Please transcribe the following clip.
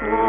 ஓ